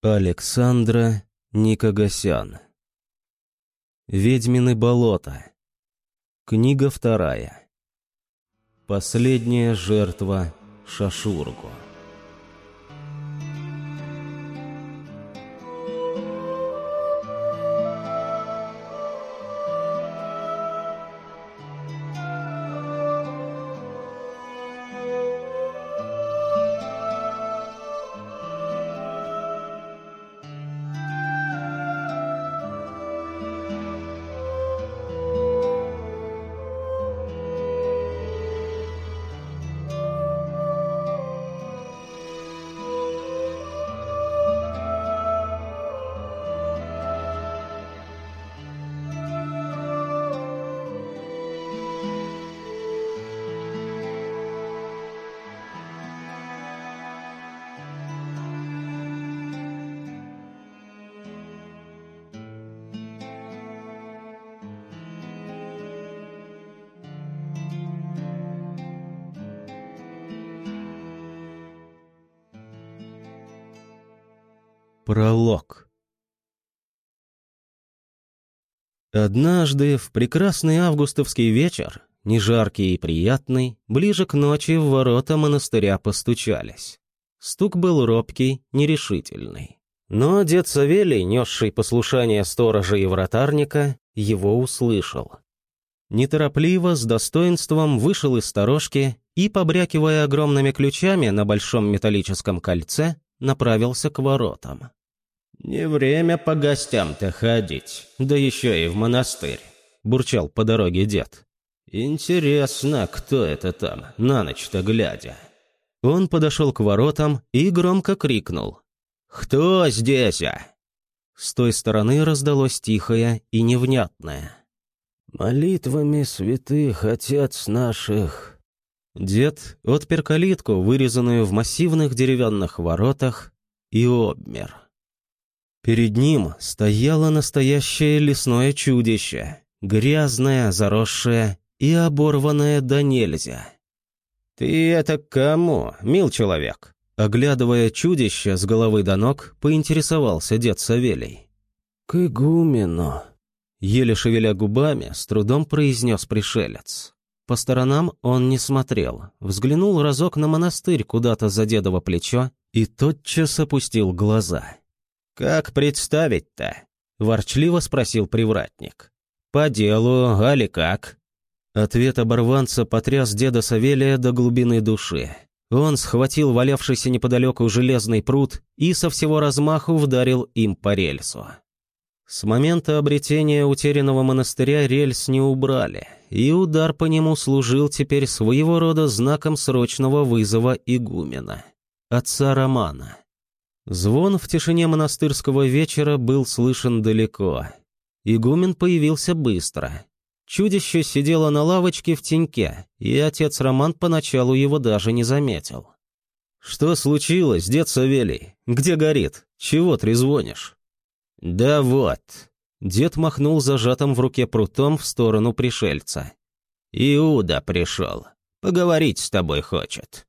Александра Никогасян Ведьмины болота Книга вторая. Последняя жертва Шашургу Пролог Однажды, в прекрасный августовский вечер, не жаркий и приятный, ближе к ночи в ворота монастыря постучались. Стук был робкий, нерешительный. Но дед Савелий, несший послушание сторожа и вратарника, его услышал. Неторопливо, с достоинством вышел из сторожки и, побрякивая огромными ключами на большом металлическом кольце, направился к воротам. «Не время по гостям-то ходить, да еще и в монастырь», — бурчал по дороге дед. «Интересно, кто это там, на ночь-то глядя?» Он подошел к воротам и громко крикнул. «Кто здесь?» а?» С той стороны раздалось тихое и невнятное. «Молитвами святых отец наших». Дед отпер калитку, вырезанную в массивных деревянных воротах, и обмер. Перед ним стояло настоящее лесное чудище, грязное, заросшее и оборванное до нельзя. «Ты это кому, мил человек?» Оглядывая чудище с головы до ног, поинтересовался дед Савелий. «К игумену», — еле шевеля губами, с трудом произнес пришелец. По сторонам он не смотрел, взглянул разок на монастырь куда-то за дедово плечо и тотчас опустил глаза. «Как представить-то?» — ворчливо спросил привратник. «По делу, али как?» Ответ оборванца потряс деда Савелия до глубины души. Он схватил валявшийся неподалеку железный пруд и со всего размаху вдарил им по рельсу. С момента обретения утерянного монастыря рельс не убрали, и удар по нему служил теперь своего рода знаком срочного вызова игумена, отца Романа. Звон в тишине монастырского вечера был слышен далеко. Игумен появился быстро. Чудище сидело на лавочке в теньке, и отец Роман поначалу его даже не заметил. «Что случилось, дед Савелий? Где горит? Чего трезвонишь?» «Да вот». Дед махнул зажатым в руке прутом в сторону пришельца. «Иуда пришел. Поговорить с тобой хочет».